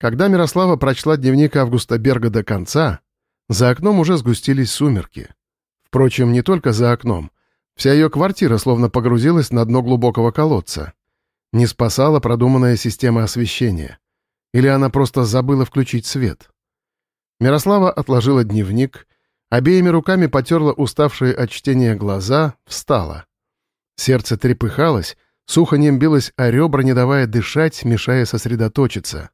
Когда Мирослава прочла дневник Августа Берга до конца, за окном уже сгустились сумерки. Впрочем, не только за окном. Вся ее квартира словно погрузилась на дно глубокого колодца. Не спасала продуманная система освещения. Или она просто забыла включить свет. Мирослава отложила дневник, обеими руками потерла уставшие от чтения глаза, встала. Сердце трепыхалось, сухонем билось о ребра, не давая дышать, мешая сосредоточиться.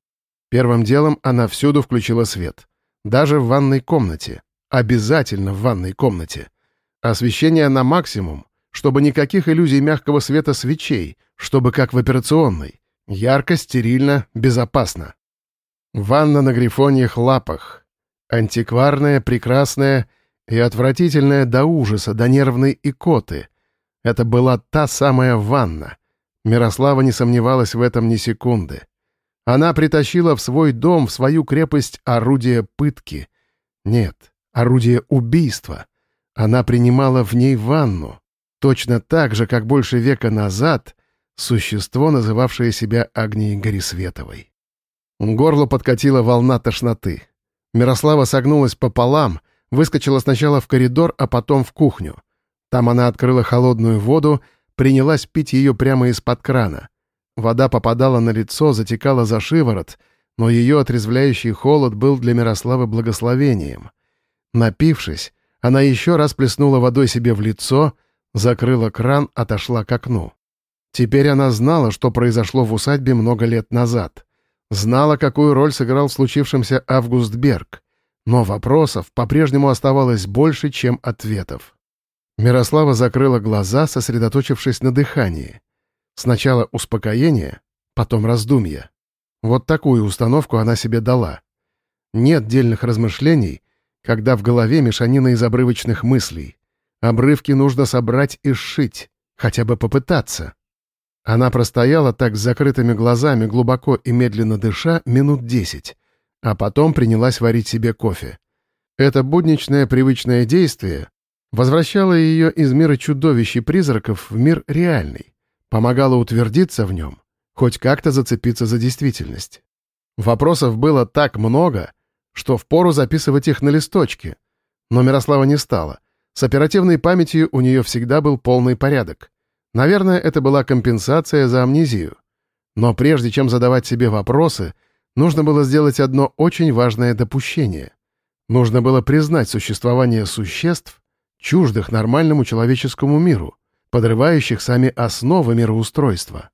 Первым делом она всюду включила свет. Даже в ванной комнате. Обязательно в ванной комнате. Освещение на максимум, чтобы никаких иллюзий мягкого света свечей, чтобы как в операционной. Ярко, стерильно, безопасно. Ванна на грифоньих лапах. Антикварная, прекрасная и отвратительная до ужаса, до нервной икоты. Это была та самая ванна. Мирослава не сомневалась в этом ни секунды. Она притащила в свой дом, в свою крепость, орудие пытки. Нет, орудие убийства. Она принимала в ней ванну. Точно так же, как больше века назад, существо, называвшее себя Агнией Горисветовой. Горло подкатила волна тошноты. Мирослава согнулась пополам, выскочила сначала в коридор, а потом в кухню. Там она открыла холодную воду, принялась пить ее прямо из-под крана. Вода попадала на лицо, затекала за шиворот, но ее отрезвляющий холод был для Мирославы благословением. Напившись, она еще раз плеснула водой себе в лицо, закрыла кран, отошла к окну. Теперь она знала, что произошло в усадьбе много лет назад. Знала, какую роль сыграл в случившемся Август Берг. Но вопросов по-прежнему оставалось больше, чем ответов. Мирослава закрыла глаза, сосредоточившись на дыхании. Сначала успокоение, потом раздумья. Вот такую установку она себе дала. Нет дельных размышлений, когда в голове мешанина из обрывочных мыслей. Обрывки нужно собрать и сшить, хотя бы попытаться. Она простояла так с закрытыми глазами, глубоко и медленно дыша, минут десять, а потом принялась варить себе кофе. Это будничное привычное действие возвращало ее из мира чудовищ и призраков в мир реальный помогало утвердиться в нем, хоть как-то зацепиться за действительность. Вопросов было так много, что впору записывать их на листочке. Но Мирослава не стала. С оперативной памятью у нее всегда был полный порядок. Наверное, это была компенсация за амнезию. Но прежде чем задавать себе вопросы, нужно было сделать одно очень важное допущение. Нужно было признать существование существ, чуждых нормальному человеческому миру, подрывающих сами основы мироустройства.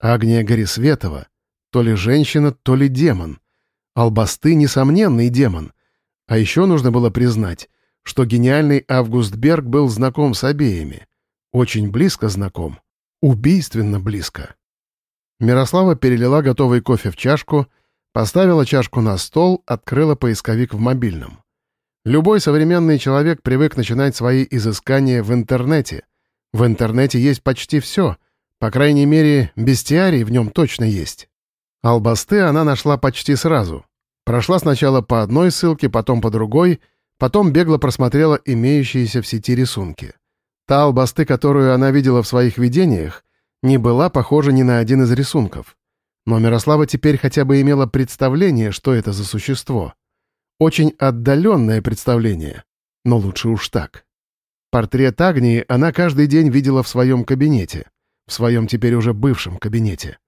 Агния Горисветова — то ли женщина, то ли демон. Албасты — несомненный демон. А еще нужно было признать, что гениальный Август Берг был знаком с обеими. Очень близко знаком. Убийственно близко. Мирослава перелила готовый кофе в чашку, поставила чашку на стол, открыла поисковик в мобильном. Любой современный человек привык начинать свои изыскания в интернете — в интернете есть почти все. По крайней мере, бестиарий в нем точно есть. Албасты она нашла почти сразу. Прошла сначала по одной ссылке, потом по другой, потом бегло просмотрела имеющиеся в сети рисунки. Та албасты, которую она видела в своих видениях, не была похожа ни на один из рисунков. Но Мирослава теперь хотя бы имела представление, что это за существо. Очень отдаленное представление, но лучше уж так. Портрет Агнии она каждый день видела в своем кабинете, в своем теперь уже бывшем кабинете.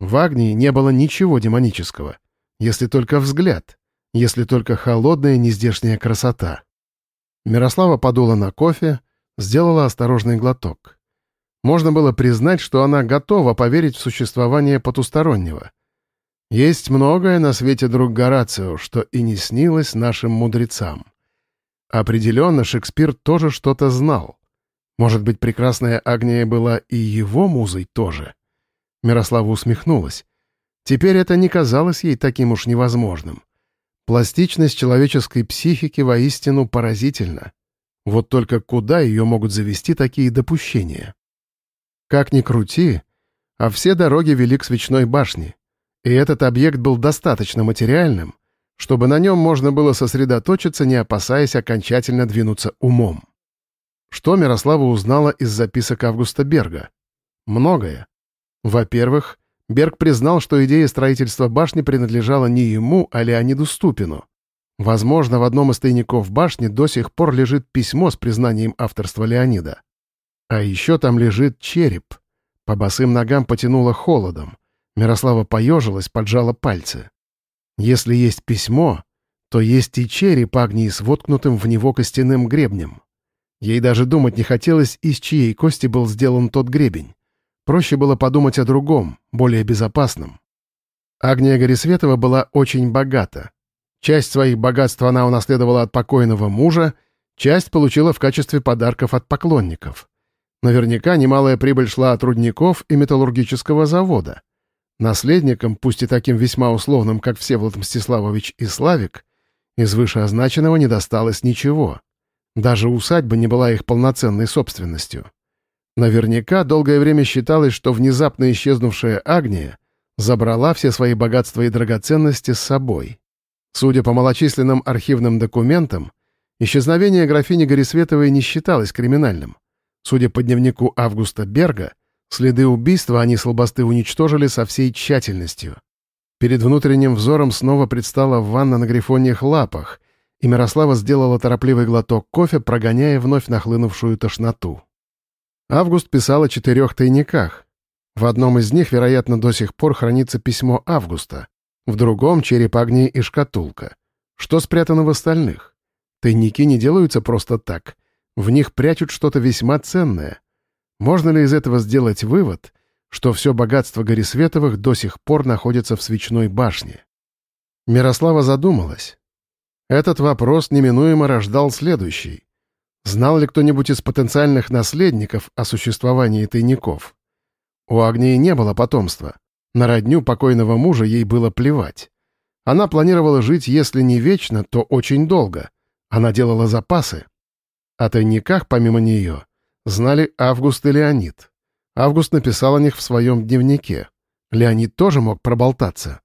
В Агнии не было ничего демонического, если только взгляд, если только холодная нездешняя красота. Мирослава подула на кофе, сделала осторожный глоток. Можно было признать, что она готова поверить в существование потустороннего. Есть многое на свете, друг Горацио, что и не снилось нашим мудрецам. Определенно, Шекспир тоже что-то знал. Может быть, прекрасная Агния была и его музой тоже? Мирослава усмехнулась. Теперь это не казалось ей таким уж невозможным. Пластичность человеческой психики воистину поразительна. Вот только куда ее могут завести такие допущения? Как ни крути, а все дороги вели к свечной башне. И этот объект был достаточно материальным, чтобы на нем можно было сосредоточиться, не опасаясь окончательно двинуться умом. Что Мирослава узнала из записок Августа Берга? Многое. Во-первых, Берг признал, что идея строительства башни принадлежала не ему, а Леониду Ступину. Возможно, в одном из тайников башни до сих пор лежит письмо с признанием авторства Леонида. А еще там лежит череп. По босым ногам потянуло холодом. Мирослава поежилась, поджала пальцы. Если есть письмо, то есть и череп Агнии с воткнутым в него костяным гребнем. Ей даже думать не хотелось, из чьей кости был сделан тот гребень. Проще было подумать о другом, более безопасном. Агния Горисветова была очень богата. Часть своих богатств она унаследовала от покойного мужа, часть получила в качестве подарков от поклонников. Наверняка немалая прибыль шла от рудников и металлургического завода. Наследникам, пусть и таким весьма условным, как Всеволод Мстиславович и Славик, из вышеозначенного не досталось ничего. Даже усадьба не была их полноценной собственностью. Наверняка долгое время считалось, что внезапно исчезнувшая Агния забрала все свои богатства и драгоценности с собой. Судя по малочисленным архивным документам, исчезновение графини Горисветовой не считалось криминальным. Судя по дневнику Августа Берга, следы убийства они с лобосты уничтожили со всей тщательностью. Перед внутренним взором снова предстала ванна на грифоньих лапах, и Мирослава сделала торопливый глоток кофе, прогоняя вновь нахлынувшую тошноту. Август писал о четырех тайниках. В одном из них, вероятно, до сих пор хранится письмо Августа, в другом — череп огней и шкатулка. Что спрятано в остальных? Тайники не делаются просто так. В них прячут что-то весьма ценное. Можно ли из этого сделать вывод, что все богатство Горисветовых до сих пор находится в свечной башне? Мирослава задумалась. Этот вопрос неминуемо рождал следующий. Знал ли кто-нибудь из потенциальных наследников о существовании тайников? У Агнии не было потомства. На родню покойного мужа ей было плевать. Она планировала жить, если не вечно, то очень долго. Она делала запасы. О тайниках, помимо нее, знали Август и Леонид. Август написал о них в своем дневнике. Леонид тоже мог проболтаться.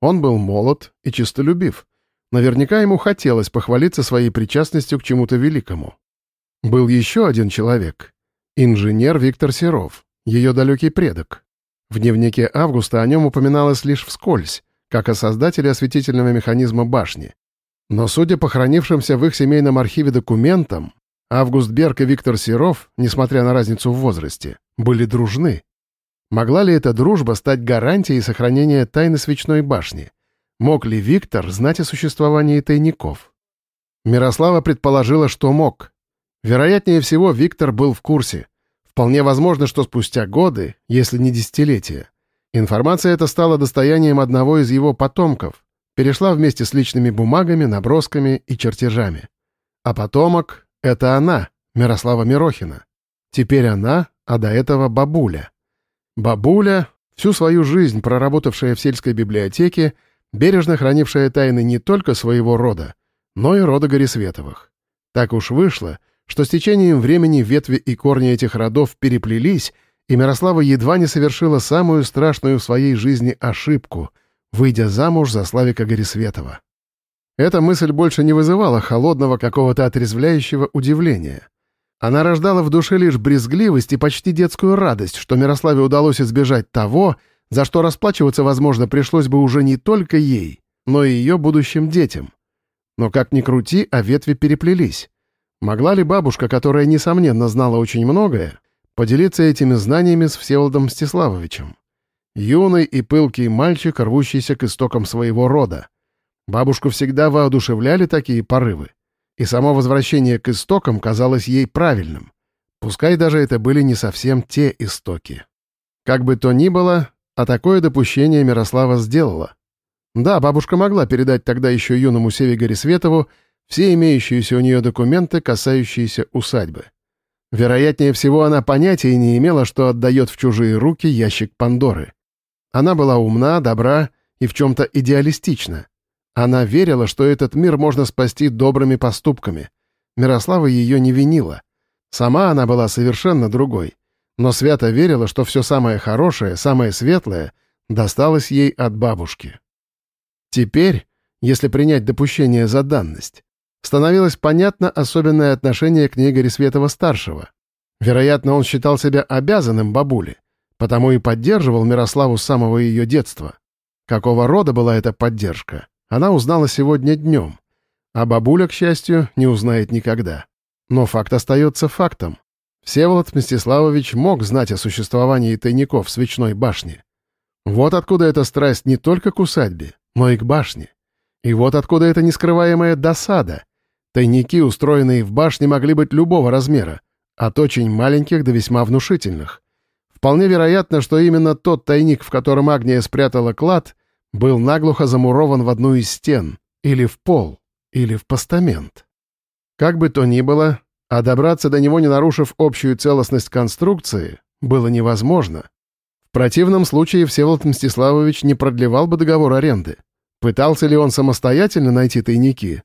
Он был молод и чистолюбив. Наверняка ему хотелось похвалиться своей причастностью к чему-то великому. Был еще один человек. Инженер Виктор Серов, ее далекий предок. В дневнике Августа о нем упоминалось лишь вскользь, как о создателе осветительного механизма башни. Но, судя по хранившимся в их семейном архиве документам, Август Берг и Виктор Серов, несмотря на разницу в возрасте, были дружны. Могла ли эта дружба стать гарантией сохранения тайны свечной башни? Мог ли Виктор знать о существовании тайников? Мирослава предположила, что мог. Вероятнее всего, Виктор был в курсе. Вполне возможно, что спустя годы, если не десятилетия, информация эта стала достоянием одного из его потомков, перешла вместе с личными бумагами, набросками и чертежами. А потомок — это она, Мирослава Мирохина. Теперь она, а до этого бабуля. Бабуля, всю свою жизнь проработавшая в сельской библиотеке, бережно хранившая тайны не только своего рода, но и рода Горисветовых. Так уж вышло, что с течением времени ветви и корни этих родов переплелись, и Мирослава едва не совершила самую страшную в своей жизни ошибку, выйдя замуж за Славика Горисветова. Эта мысль больше не вызывала холодного какого-то отрезвляющего удивления. Она рождала в душе лишь брезгливость и почти детскую радость, что Мирославе удалось избежать того, за что расплачиваться, возможно, пришлось бы уже не только ей, но и ее будущим детям. Но как ни крути, а ветви переплелись. Могла ли бабушка, которая, несомненно, знала очень многое, поделиться этими знаниями с Всеволодом Мстиславовичем? Юный и пылкий мальчик, рвущийся к истокам своего рода. Бабушку всегда воодушевляли такие порывы, и само возвращение к истокам казалось ей правильным. Пускай даже это были не совсем те истоки. Как бы то ни было, а такое допущение Мирослава сделала. Да, бабушка могла передать тогда еще юному Севе Горисветову все имеющиеся у нее документы, касающиеся усадьбы. Вероятнее всего, она понятия не имела, что отдает в чужие руки ящик Пандоры. Она была умна, добра и в чем-то идеалистична. Она верила, что этот мир можно спасти добрыми поступками. Мирослава ее не винила. Сама она была совершенно другой но свято верила, что все самое хорошее, самое светлое досталось ей от бабушки. Теперь, если принять допущение за данность, становилось понятно особенное отношение к ней Горисветова-старшего. Вероятно, он считал себя обязанным бабуле, Потому и поддерживал Мирославу с самого ее детства. Какого рода была эта поддержка, она узнала сегодня днем. А бабуля, к счастью, не узнает никогда. Но факт остается фактом. Всеволод Мстиславович мог знать о существовании тайников в свечной башне. Вот откуда эта страсть не только к усадьбе, но и к башне. И вот откуда эта нескрываемая досада. Тайники, устроенные в башне, могли быть любого размера, от очень маленьких до весьма внушительных. Вполне вероятно, что именно тот тайник, в котором Агния спрятала клад, был наглухо замурован в одну из стен, или в пол, или в постамент. Как бы то ни было, а добраться до него, не нарушив общую целостность конструкции, было невозможно. В противном случае Всеволод Мстиславович не продлевал бы договор аренды. Пытался ли он самостоятельно найти тайники?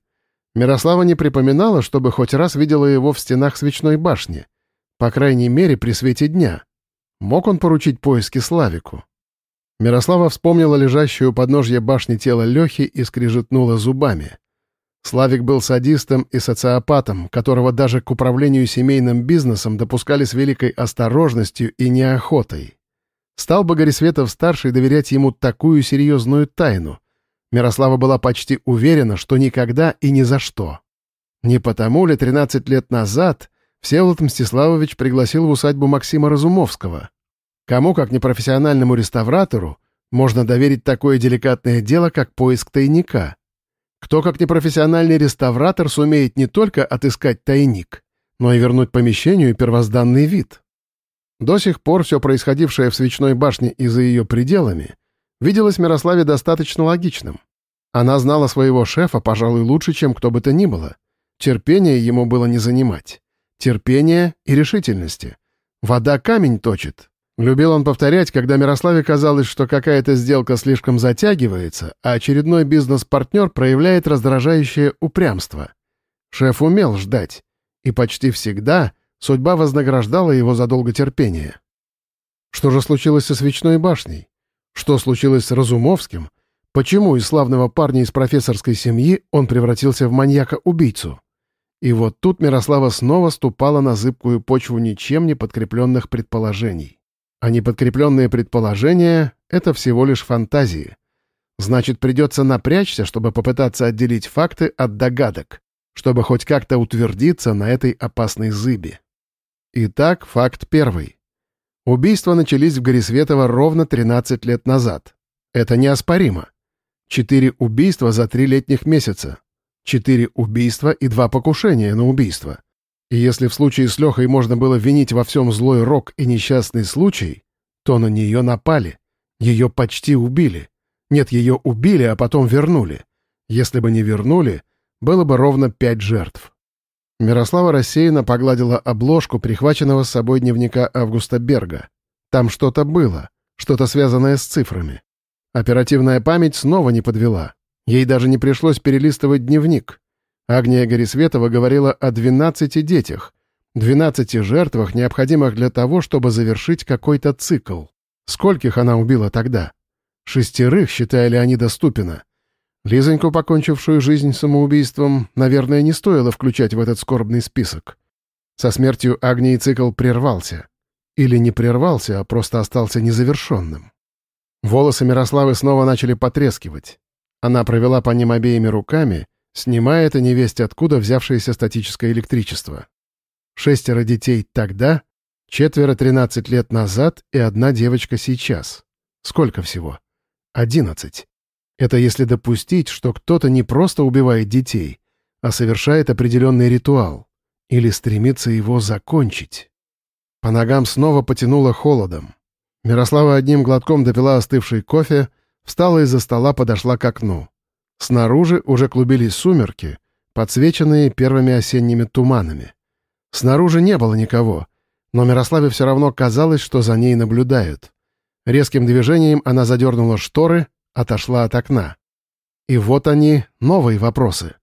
Мирослава не припоминала, чтобы хоть раз видела его в стенах свечной башни. По крайней мере, при свете дня. Мог он поручить поиски Славику? Мирослава вспомнила лежащую у подножья башни тело Лехи и скрижетнула зубами. Славик был садистом и социопатом, которого даже к управлению семейным бизнесом допускали с великой осторожностью и неохотой. Стал бы Горисветов-старший доверять ему такую серьезную тайну? Мирослава была почти уверена, что никогда и ни за что. Не потому ли 13 лет назад Всеволод Мстиславович пригласил в усадьбу Максима Разумовского. Кому, как непрофессиональному реставратору, можно доверить такое деликатное дело, как поиск тайника? Кто, как непрофессиональный реставратор, сумеет не только отыскать тайник, но и вернуть помещению первозданный вид? До сих пор все происходившее в свечной башне и за ее пределами виделось Мирославе достаточно логичным. Она знала своего шефа, пожалуй, лучше, чем кто бы то ни было. Терпение ему было не занимать терпения и решительности. Вода камень точит. Любил он повторять, когда Мирославе казалось, что какая-то сделка слишком затягивается, а очередной бизнес-партнер проявляет раздражающее упрямство. Шеф умел ждать, и почти всегда судьба вознаграждала его за долготерпение. Что же случилось со свечной башней? Что случилось с Разумовским? Почему из славного парня из профессорской семьи он превратился в маньяка-убийцу? И вот тут Мирослава снова ступала на зыбкую почву ничем не подкрепленных предположений. А неподкрепленные предположения — это всего лишь фантазии. Значит, придется напрячься, чтобы попытаться отделить факты от догадок, чтобы хоть как-то утвердиться на этой опасной зыбе. Итак, факт первый. Убийства начались в Горисветово ровно 13 лет назад. Это неоспоримо. Четыре убийства за три летних месяца. Четыре убийства и два покушения на убийство. И если в случае с Лехой можно было винить во всем злой рок и несчастный случай, то на нее напали. Ее почти убили. Нет, ее убили, а потом вернули. Если бы не вернули, было бы ровно пять жертв. Мирослава рассеянно погладила обложку прихваченного с собой дневника Августа Берга. Там что-то было, что-то связанное с цифрами. Оперативная память снова не подвела. Ей даже не пришлось перелистывать дневник. Агния Горисветова говорила о 12 детях, 12 жертвах, необходимых для того, чтобы завершить какой-то цикл. Скольких она убила тогда? Шестерых, считая Леонида Ступина. Лизоньку, покончившую жизнь самоубийством, наверное, не стоило включать в этот скорбный список. Со смертью Агнии цикл прервался. Или не прервался, а просто остался незавершенным. Волосы Мирославы снова начали потрескивать. Она провела по ним обеими руками, снимая это невесть откуда взявшееся статическое электричество. Шестеро детей тогда, четверо 13 лет назад и одна девочка сейчас. Сколько всего? Одиннадцать. Это если допустить, что кто-то не просто убивает детей, а совершает определенный ритуал или стремится его закончить. По ногам снова потянуло холодом. Мирослава одним глотком допила остывший кофе, Встала из-за стола, подошла к окну. Снаружи уже клубились сумерки, подсвеченные первыми осенними туманами. Снаружи не было никого, но Мирославе все равно казалось, что за ней наблюдают. Резким движением она задернула шторы, отошла от окна. И вот они, новые вопросы.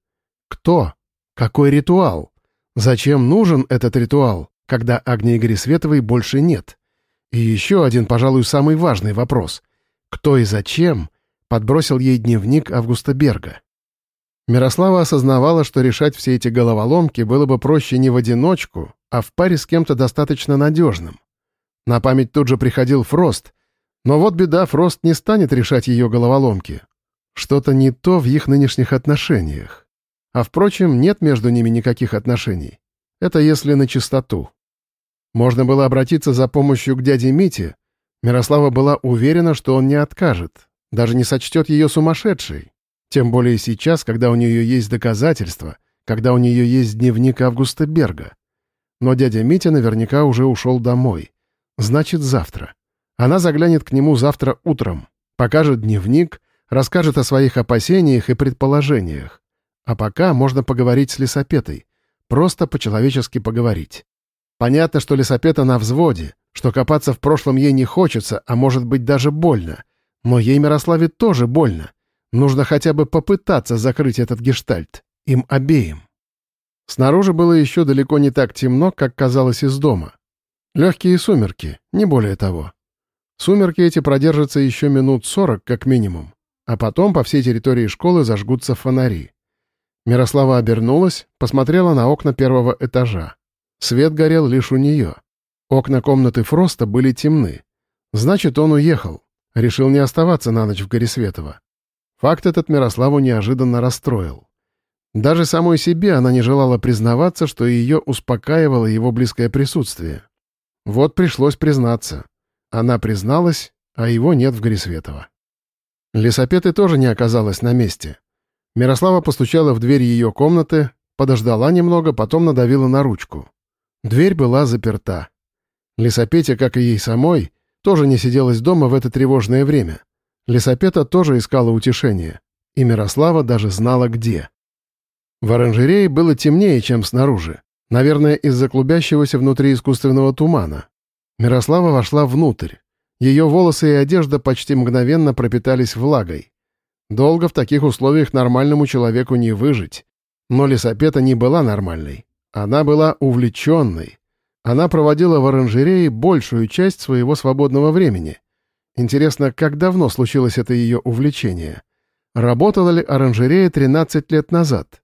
Кто? Какой ритуал? Зачем нужен этот ритуал, когда Агнии Горисветовой больше нет? И еще один, пожалуй, самый важный вопрос. Кто и зачем подбросил ей дневник Августа Берга. Мирослава осознавала, что решать все эти головоломки было бы проще не в одиночку, а в паре с кем-то достаточно надежным. На память тут же приходил Фрост. Но вот беда, Фрост не станет решать ее головоломки. Что-то не то в их нынешних отношениях. А впрочем, нет между ними никаких отношений. Это если на чистоту. Можно было обратиться за помощью к дяде Мите. Мирослава была уверена, что он не откажет, даже не сочтет ее сумасшедшей. Тем более сейчас, когда у нее есть доказательства, когда у нее есть дневник Августа Берга. Но дядя Митя наверняка уже ушел домой. Значит, завтра. Она заглянет к нему завтра утром, покажет дневник, расскажет о своих опасениях и предположениях. А пока можно поговорить с лесопетой. Просто по-человечески поговорить. Понятно, что лесопета на взводе, что копаться в прошлом ей не хочется, а может быть даже больно. Но ей, Мирославе, тоже больно. Нужно хотя бы попытаться закрыть этот гештальт. Им обеим. Снаружи было еще далеко не так темно, как казалось из дома. Легкие сумерки, не более того. Сумерки эти продержатся еще минут сорок, как минимум, а потом по всей территории школы зажгутся фонари. Мирослава обернулась, посмотрела на окна первого этажа. Свет горел лишь у нее. Окна комнаты Фроста были темны. Значит, он уехал. Решил не оставаться на ночь в Горисветово. Факт этот Мирославу неожиданно расстроил. Даже самой себе она не желала признаваться, что ее успокаивало его близкое присутствие. Вот пришлось признаться. Она призналась, а его нет в Горисветово. Лесопеты тоже не оказалась на месте. Мирослава постучала в дверь ее комнаты, подождала немного, потом надавила на ручку. Дверь была заперта. Лесопетя, как и ей самой, тоже не сиделась дома в это тревожное время. Лесопета тоже искала утешения, и Мирослава даже знала где. В оранжерее было темнее, чем снаружи, наверное, из-за клубящегося внутри искусственного тумана. Мирослава вошла внутрь. Ее волосы и одежда почти мгновенно пропитались влагой. Долго в таких условиях нормальному человеку не выжить. Но лесопета не была нормальной. Она была увлеченной. Она проводила в оранжерее большую часть своего свободного времени — Интересно, как давно случилось это ее увлечение? Работала ли оранжерея 13 лет назад?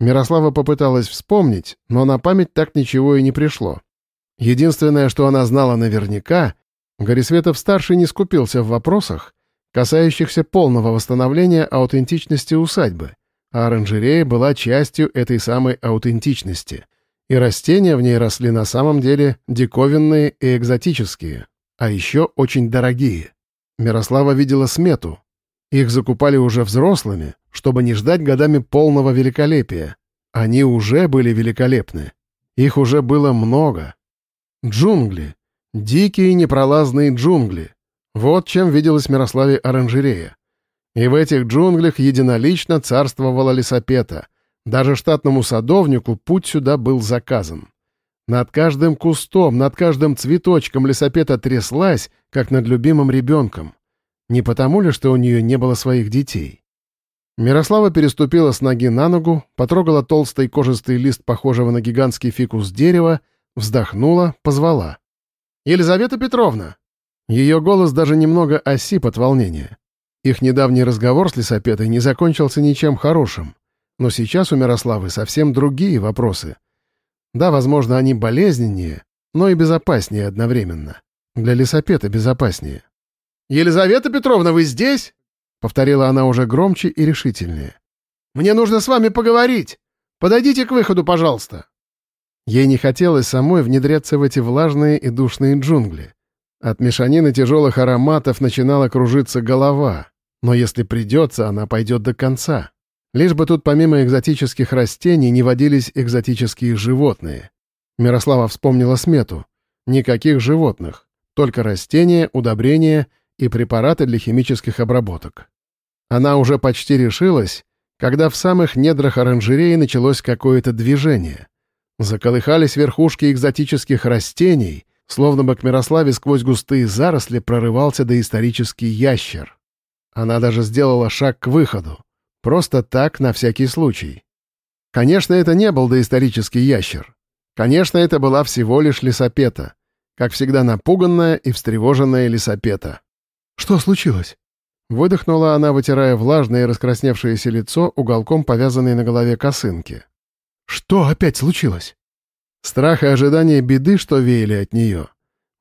Мирослава попыталась вспомнить, но на память так ничего и не пришло. Единственное, что она знала наверняка, Горисветов-старший не скупился в вопросах, касающихся полного восстановления аутентичности усадьбы, а оранжерея была частью этой самой аутентичности, и растения в ней росли на самом деле диковинные и экзотические, а еще очень дорогие. Мирослава видела смету. Их закупали уже взрослыми, чтобы не ждать годами полного великолепия. Они уже были великолепны. Их уже было много. Джунгли. Дикие непролазные джунгли. Вот чем виделась Мирославе оранжерея. И в этих джунглях единолично царствовала лесопета. Даже штатному садовнику путь сюда был заказан. Над каждым кустом, над каждым цветочком лесопета тряслась, как над любимым ребенком. Не потому ли, что у нее не было своих детей? Мирослава переступила с ноги на ногу, потрогала толстый кожистый лист, похожего на гигантский фикус дерева, вздохнула, позвала. «Елизавета Петровна!» Ее голос даже немного осип от волнения. Их недавний разговор с лесопетой не закончился ничем хорошим. Но сейчас у Мирославы совсем другие вопросы. Да, возможно, они болезненнее, но и безопаснее одновременно. Для лесопета безопаснее. «Елизавета Петровна, вы здесь?» — повторила она уже громче и решительнее. «Мне нужно с вами поговорить. Подойдите к выходу, пожалуйста». Ей не хотелось самой внедряться в эти влажные и душные джунгли. От мешанины тяжелых ароматов начинала кружиться голова, но если придется, она пойдет до конца. Лишь бы тут помимо экзотических растений не водились экзотические животные. Мирослава вспомнила смету. Никаких животных, только растения, удобрения и препараты для химических обработок. Она уже почти решилась, когда в самых недрах оранжереи началось какое-то движение. Заколыхались верхушки экзотических растений, словно бы к Мирославе сквозь густые заросли прорывался доисторический ящер. Она даже сделала шаг к выходу. Просто так, на всякий случай. Конечно, это не был доисторический ящер. Конечно, это была всего лишь лесопета. Как всегда напуганная и встревоженная лесопета. «Что случилось?» Выдохнула она, вытирая влажное и раскрасневшееся лицо уголком повязанной на голове косынки. «Что опять случилось?» Страх и ожидание беды, что веяли от нее.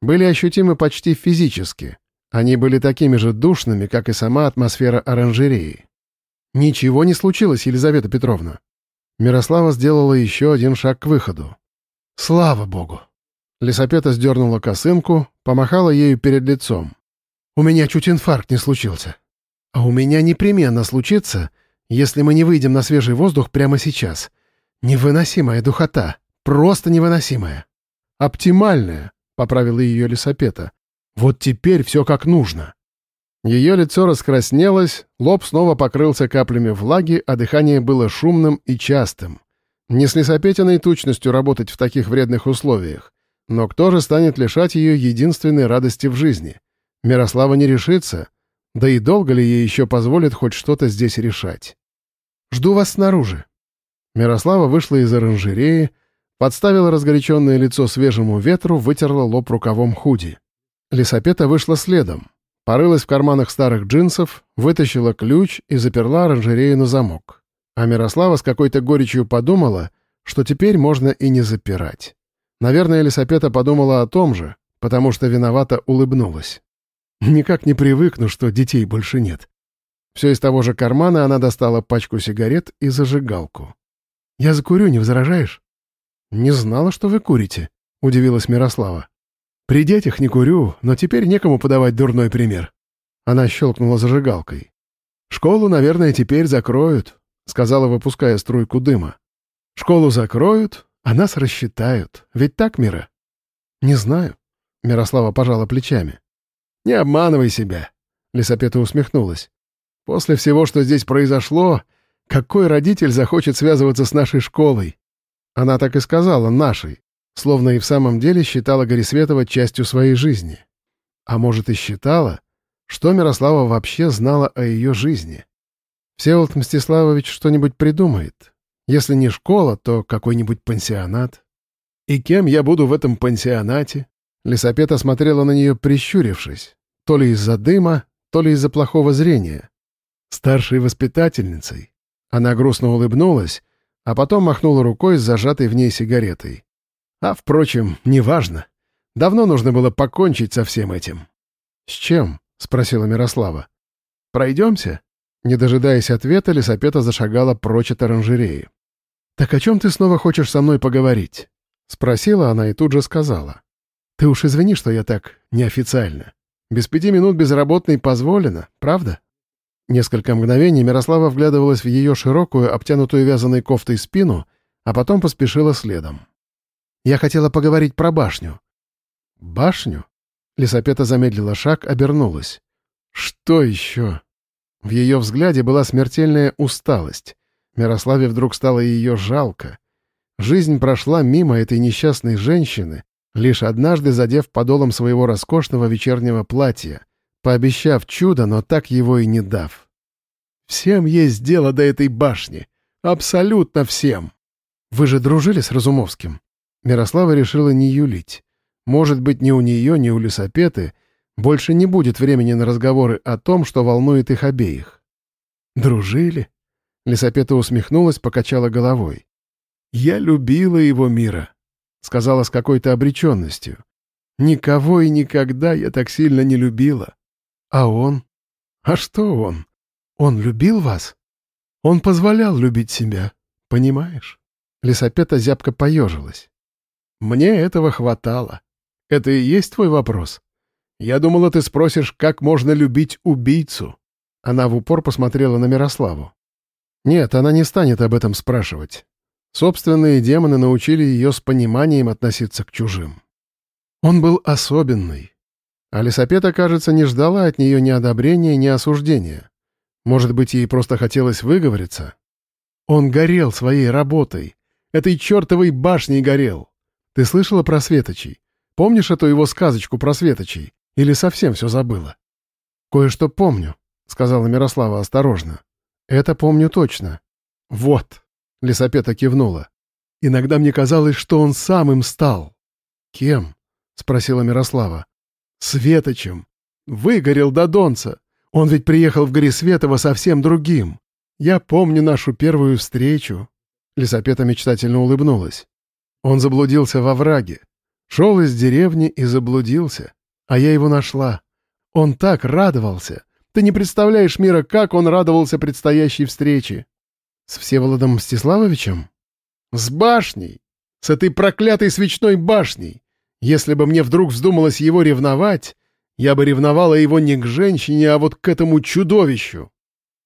были ощутимы почти физически. Они были такими же душными, как и сама атмосфера оранжереи. «Ничего не случилось, Елизавета Петровна». Мирослава сделала еще один шаг к выходу. «Слава богу!» Лисапета сдернула косынку, помахала ею перед лицом. «У меня чуть инфаркт не случился. А у меня непременно случится, если мы не выйдем на свежий воздух прямо сейчас. Невыносимая духота. Просто невыносимая. Оптимальная, — поправила ее лесопета. Вот теперь все как нужно. Ее лицо раскраснелось, лоб снова покрылся каплями влаги, а дыхание было шумным и частым. Не с лесопетиной тучностью работать в таких вредных условиях. Но кто же станет лишать ее единственной радости в жизни? Мирослава не решится, да и долго ли ей еще позволит хоть что-то здесь решать? «Жду вас снаружи». Мирослава вышла из оранжереи, подставила разгоряченное лицо свежему ветру, вытерла лоб рукавом худи. Лисапета вышла следом, порылась в карманах старых джинсов, вытащила ключ и заперла оранжерею на замок. А Мирослава с какой-то горечью подумала, что теперь можно и не запирать. Наверное, Лисапета подумала о том же, потому что виновато улыбнулась. Никак не привыкну, что детей больше нет. Все из того же кармана она достала пачку сигарет и зажигалку. «Я закурю, не возражаешь?» «Не знала, что вы курите», — удивилась Мирослава. «При детях не курю, но теперь некому подавать дурной пример». Она щелкнула зажигалкой. «Школу, наверное, теперь закроют», — сказала, выпуская струйку дыма. «Школу закроют, а нас рассчитают. Ведь так, Мира?» «Не знаю», — Мирослава пожала плечами. «Не обманывай себя», — Лисапета усмехнулась. После всего, что здесь произошло, какой родитель захочет связываться с нашей школой? Она так и сказала «нашей», словно и в самом деле считала Горисветова частью своей жизни. А может и считала, что Мирослава вообще знала о ее жизни. Всеволод Мстиславович что-нибудь придумает. Если не школа, то какой-нибудь пансионат. И кем я буду в этом пансионате? Лисапета смотрела на нее, прищурившись, то ли из-за дыма, то ли из-за плохого зрения старшей воспитательницей. Она грустно улыбнулась, а потом махнула рукой с зажатой в ней сигаретой. А, впрочем, неважно. Давно нужно было покончить со всем этим. «С чем?» — спросила Мирослава. «Пройдемся?» Не дожидаясь ответа, лесопета зашагала прочь от оранжереи. «Так о чем ты снова хочешь со мной поговорить?» — спросила она и тут же сказала. «Ты уж извини, что я так неофициально. Без пяти минут безработной позволено, правда?» Несколько мгновений Мирослава вглядывалась в ее широкую, обтянутую вязаной кофтой спину, а потом поспешила следом. «Я хотела поговорить про башню». «Башню?» Лисапета замедлила шаг, обернулась. «Что еще?» В ее взгляде была смертельная усталость. Мирославе вдруг стало ее жалко. Жизнь прошла мимо этой несчастной женщины, лишь однажды задев подолом своего роскошного вечернего платья — пообещав чудо, но так его и не дав. «Всем есть дело до этой башни. Абсолютно всем!» «Вы же дружили с Разумовским?» Мирослава решила не юлить. Может быть, ни у нее, ни у лесопеты больше не будет времени на разговоры о том, что волнует их обеих. «Дружили?» Лесопета усмехнулась, покачала головой. «Я любила его мира», — сказала с какой-то обреченностью. «Никого и никогда я так сильно не любила. А он? А что он? Он любил вас? Он позволял любить себя, понимаешь? Лисапета зябко поежилась. Мне этого хватало. Это и есть твой вопрос? Я думала, ты спросишь, как можно любить убийцу. Она в упор посмотрела на Мирославу. Нет, она не станет об этом спрашивать. Собственные демоны научили ее с пониманием относиться к чужим. Он был особенный, а лесопета, кажется, не ждала от нее ни одобрения, ни осуждения. Может быть, ей просто хотелось выговориться? Он горел своей работой. Этой чертовой башней горел. Ты слышала про Светочей? Помнишь эту его сказочку про Светочей? Или совсем все забыла? «Кое-что помню», — сказала Мирослава осторожно. «Это помню точно». «Вот», — лесопета кивнула. «Иногда мне казалось, что он сам им стал». «Кем?» — спросила Мирослава. Светочем. Выгорел до донца. Он ведь приехал в Горисветово совсем другим. Я помню нашу первую встречу». Лисапета мечтательно улыбнулась. Он заблудился во враге. Шел из деревни и заблудился, а я его нашла. Он так радовался. Ты не представляешь, Мира, как он радовался предстоящей встрече. С Всеволодом Мстиславовичем? С башней! С этой проклятой свечной башней! Если бы мне вдруг вздумалось его ревновать, я бы ревновала его не к женщине, а вот к этому чудовищу.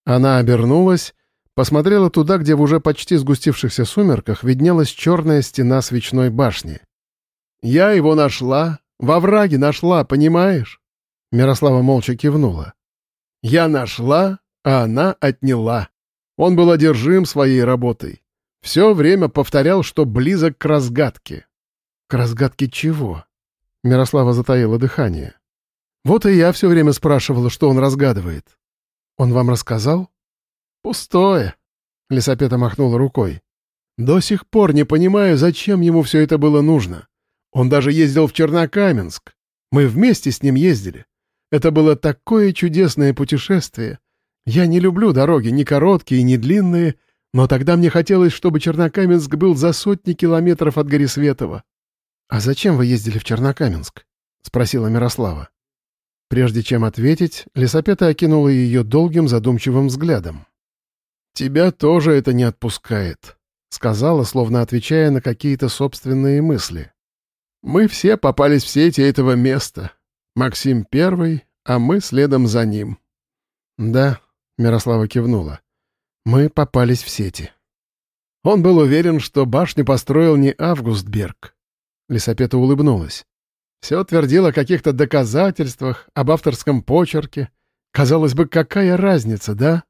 Она обернулась, посмотрела туда, где в уже почти сгустившихся сумерках виднелась черная стена свечной башни. «Я его нашла, во враге нашла, понимаешь?» Мирослава молча кивнула. «Я нашла, а она отняла. Он был одержим своей работой. Все время повторял, что близок к разгадке». «К разгадке чего?» Мирослава затаила дыхание. «Вот и я все время спрашивала, что он разгадывает. Он вам рассказал?» «Пустое», — Лисапета махнула рукой. «До сих пор не понимаю, зачем ему все это было нужно. Он даже ездил в Чернокаменск. Мы вместе с ним ездили. Это было такое чудесное путешествие. Я не люблю дороги, ни короткие, ни длинные, но тогда мне хотелось, чтобы Чернокаменск был за сотни километров от Горисветова. «А зачем вы ездили в Чернокаменск?» — спросила Мирослава. Прежде чем ответить, лесопета окинула ее долгим задумчивым взглядом. «Тебя тоже это не отпускает», — сказала, словно отвечая на какие-то собственные мысли. «Мы все попались в сети этого места. Максим первый, а мы следом за ним». «Да», — Мирослава кивнула, — «мы попались в сети». Он был уверен, что башню построил не Август Берг. Лисапета улыбнулась. Все твердил о каких-то доказательствах, об авторском почерке. Казалось бы, какая разница, да?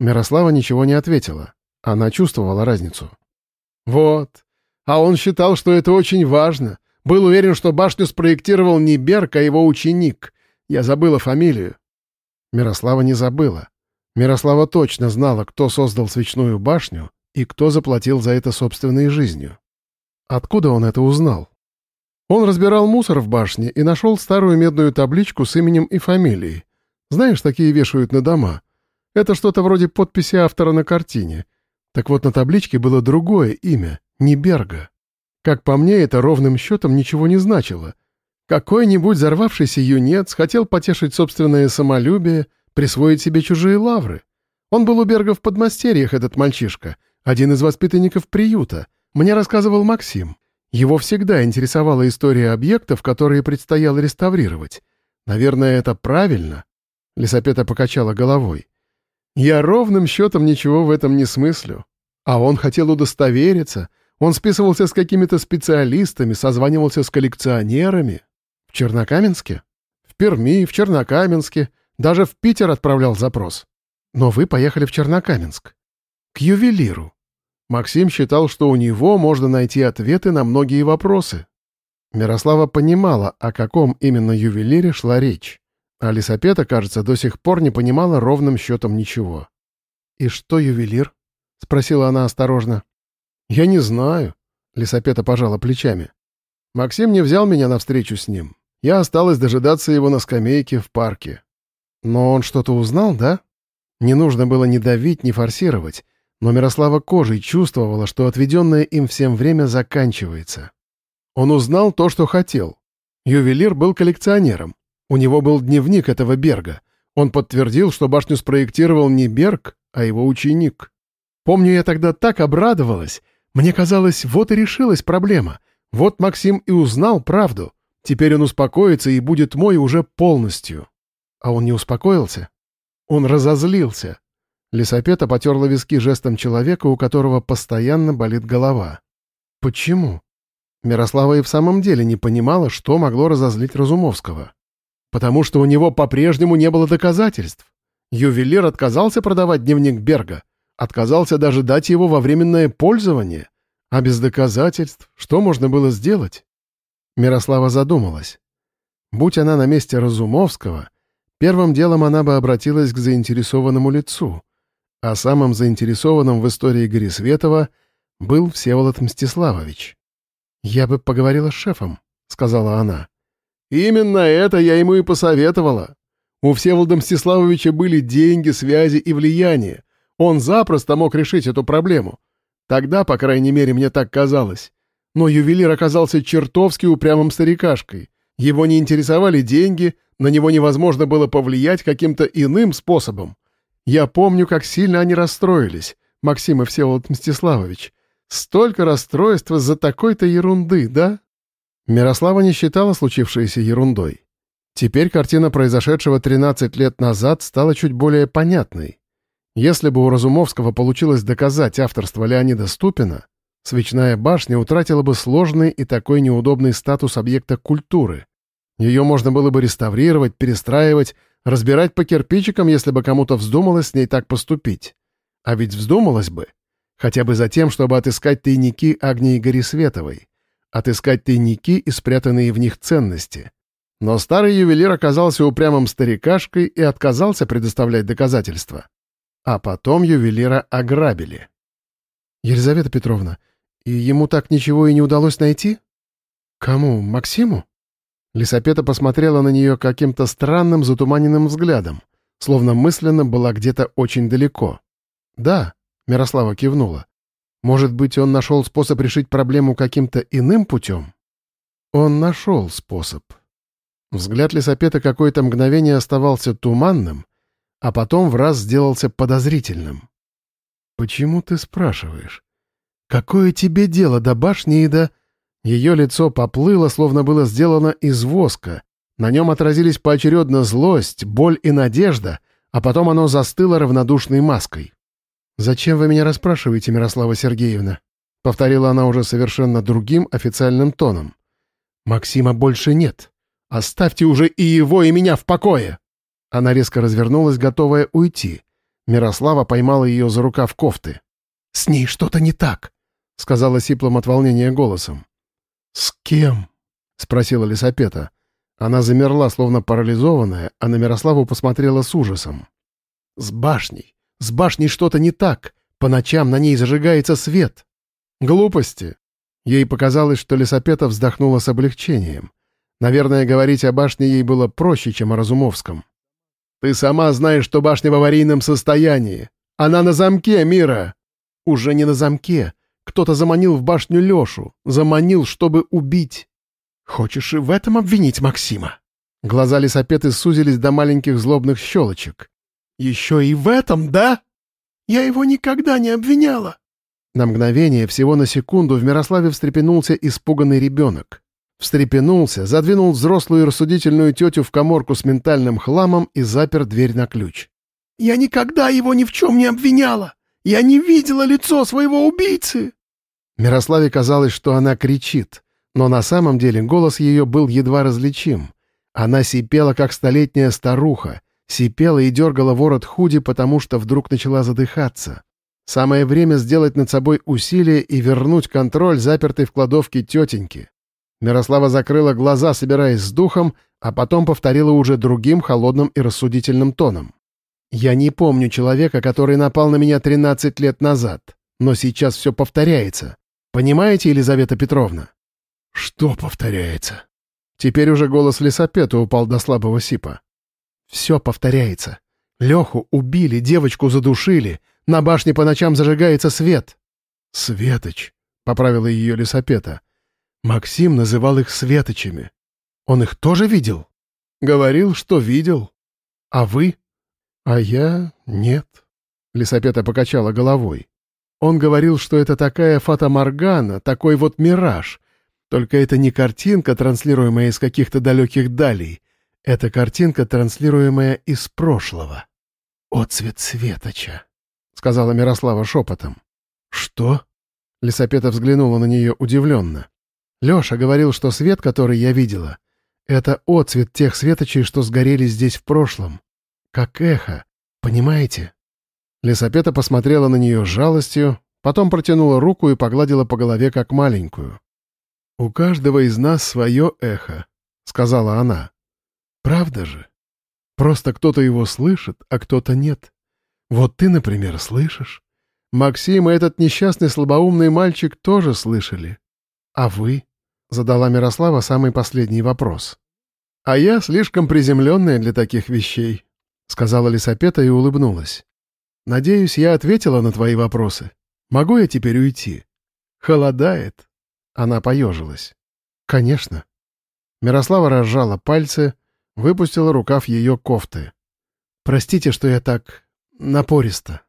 Мирослава ничего не ответила. Она чувствовала разницу. «Вот. А он считал, что это очень важно. Был уверен, что башню спроектировал не Берг, а его ученик. Я забыла фамилию». Мирослава не забыла. Мирослава точно знала, кто создал свечную башню и кто заплатил за это собственной жизнью. Откуда он это узнал? Он разбирал мусор в башне и нашел старую медную табличку с именем и фамилией. Знаешь, такие вешают на дома. Это что-то вроде подписи автора на картине. Так вот, на табличке было другое имя, не Берга. Как по мне, это ровным счетом ничего не значило. Какой-нибудь взорвавшийся юнец хотел потешить собственное самолюбие, присвоить себе чужие лавры. Он был у Берга в подмастерьях, этот мальчишка, один из воспитанников приюта. Мне рассказывал Максим. Его всегда интересовала история объектов, которые предстояло реставрировать. Наверное, это правильно. Лисапета покачала головой. Я ровным счетом ничего в этом не смыслю. А он хотел удостовериться. Он списывался с какими-то специалистами, созванивался с коллекционерами. В Чернокаменске? В Перми, в Чернокаменске. Даже в Питер отправлял запрос. Но вы поехали в Чернокаменск. К ювелиру. Максим считал, что у него можно найти ответы на многие вопросы. Мирослава понимала, о каком именно ювелире шла речь. А Лисапета, кажется, до сих пор не понимала ровным счетом ничего. «И что ювелир?» — спросила она осторожно. «Я не знаю», — Лисапета пожала плечами. «Максим не взял меня на встречу с ним. Я осталась дожидаться его на скамейке в парке. Но он что-то узнал, да? Не нужно было ни давить, ни форсировать, но Мирослава кожей чувствовала, что отведенное им всем время заканчивается. Он узнал то, что хотел. Ювелир был коллекционером. У него был дневник этого Берга. Он подтвердил, что башню спроектировал не Берг, а его ученик. Помню, я тогда так обрадовалась. Мне казалось, вот и решилась проблема. Вот Максим и узнал правду. Теперь он успокоится и будет мой уже полностью. А он не успокоился? Он разозлился. Лисапета потерла виски жестом человека, у которого постоянно болит голова. Почему? Мирослава и в самом деле не понимала, что могло разозлить Разумовского. Потому что у него по-прежнему не было доказательств. Ювелир отказался продавать дневник Берга, отказался даже дать его во временное пользование. А без доказательств что можно было сделать? Мирослава задумалась. Будь она на месте Разумовского, первым делом она бы обратилась к заинтересованному лицу, а самым заинтересованным в истории Горисветова был Всеволод Мстиславович. «Я бы поговорила с шефом», — сказала она. Именно это я ему и посоветовала. У Всеволода Мстиславовича были деньги, связи и влияние. Он запросто мог решить эту проблему. Тогда, по крайней мере, мне так казалось. но ювелир оказался чертовски упрямым старикашкой. Его не интересовали деньги, на него невозможно было повлиять каким-то иным способом. Я помню, как сильно они расстроились, Максим и Всеволод Мстиславович. Столько расстройств из-за такой-то ерунды, да? Мирослава не считала случившееся ерундой. Теперь картина произошедшего 13 лет назад стала чуть более понятной. Если бы у Разумовского получилось доказать авторство Леонида Ступина, Свечная башня утратила бы сложный и такой неудобный статус объекта культуры. Ее можно было бы реставрировать, перестраивать, разбирать по кирпичикам, если бы кому-то вздумалось с ней так поступить. А ведь вздумалось бы. Хотя бы за тем, чтобы отыскать тайники Агнии Горисветовой. Отыскать тайники и спрятанные в них ценности. Но старый ювелир оказался упрямым старикашкой и отказался предоставлять доказательства. А потом ювелира ограбили. «Елизавета Петровна, и ему так ничего и не удалось найти? Кому? Максиму? Лисапета посмотрела на нее каким-то странным затуманенным взглядом, словно мысленно была где-то очень далеко. «Да», — Мирослава кивнула. «Может быть, он нашел способ решить проблему каким-то иным путем?» «Он нашел способ». Взгляд Лисапета какое-то мгновение оставался туманным, а потом в раз сделался подозрительным. «Почему ты спрашиваешь? «Какое тебе дело до башни и до...» Ее лицо поплыло, словно было сделано из воска. На нем отразились поочередно злость, боль и надежда, а потом оно застыло равнодушной маской. «Зачем вы меня расспрашиваете, Мирослава Сергеевна?» — повторила она уже совершенно другим официальным тоном. «Максима больше нет. Оставьте уже и его, и меня в покое!» Она резко развернулась, готовая уйти. Мирослава поймала ее за рукав кофты. «С ней что-то не так. — сказала сиплым от волнения голосом. «С кем?» — спросила Лисапета. Она замерла, словно парализованная, а на Мирославу посмотрела с ужасом. «С башней! С башней что-то не так! По ночам на ней зажигается свет!» «Глупости!» Ей показалось, что Лисапета вздохнула с облегчением. Наверное, говорить о башне ей было проще, чем о Разумовском. «Ты сама знаешь, что башня в аварийном состоянии. Она на замке, Мира!» «Уже не на замке. Кто-то заманил в башню Лешу, заманил, чтобы убить. Хочешь и в этом обвинить Максима?» Глаза лесопеты сузились до маленьких злобных щелочек. «Еще и в этом, да? Я его никогда не обвиняла!» На мгновение, всего на секунду, в Мирославе встрепенулся испуганный ребенок. Встрепенулся, задвинул взрослую и рассудительную тетю в коморку с ментальным хламом и запер дверь на ключ. «Я никогда его ни в чем не обвиняла! Я не видела лицо своего убийцы!» Мирославе казалось, что она кричит, но на самом деле голос ее был едва различим. Она сипела, как столетняя старуха, сипела и дергала ворот худи, потому что вдруг начала задыхаться. Самое время сделать над собой усилие и вернуть контроль запертой в кладовке тетеньки. Мирослава закрыла глаза, собираясь с духом, а потом повторила уже другим холодным и рассудительным тоном. «Я не помню человека, который напал на меня 13 лет назад, но сейчас все повторяется. Понимаете, Елизавета Петровна?» «Что повторяется?» Теперь уже голос лесопета упал до слабого сипа. «Все повторяется. Леху убили, девочку задушили. На башне по ночам зажигается свет». «Светоч», — поправила ее лесопета. Максим называл их светочами. Он их тоже видел? Говорил, что видел. А вы? А я — нет. Лисапета покачала головой. Он говорил, что это такая фата-моргана, такой вот мираж. Только это не картинка, транслируемая из каких-то далеких далей. Это картинка, транслируемая из прошлого. «Отцвет Светоча», — сказала Мирослава шепотом. «Что?» — Лисапета взглянула на нее удивленно. «Леша говорил, что свет, который я видела, это отцвет тех светочей, что сгорели здесь в прошлом. Как эхо, понимаете?» Лисапета посмотрела на нее с жалостью, потом протянула руку и погладила по голове как маленькую. «У каждого из нас свое эхо», — сказала она. «Правда же? Просто кто-то его слышит, а кто-то нет. Вот ты, например, слышишь. Максим и этот несчастный слабоумный мальчик тоже слышали. А вы?» — задала Мирослава самый последний вопрос. «А я слишком приземленная для таких вещей», — сказала Лисапета и улыбнулась. Надеюсь, я ответила на твои вопросы. Могу я теперь уйти? Холодает. Она поежилась. «Конечно». Мирослава разжала пальцы, выпустила рукав ее кофты. «Простите, что я так напористо.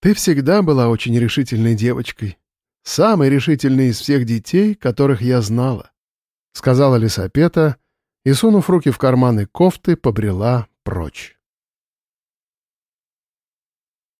Ты всегда была очень решительной девочкой. Самой решительной из всех детей, которых я знала», — сказала лисапета и, сунув руки в карманы кофты, побрела прочь.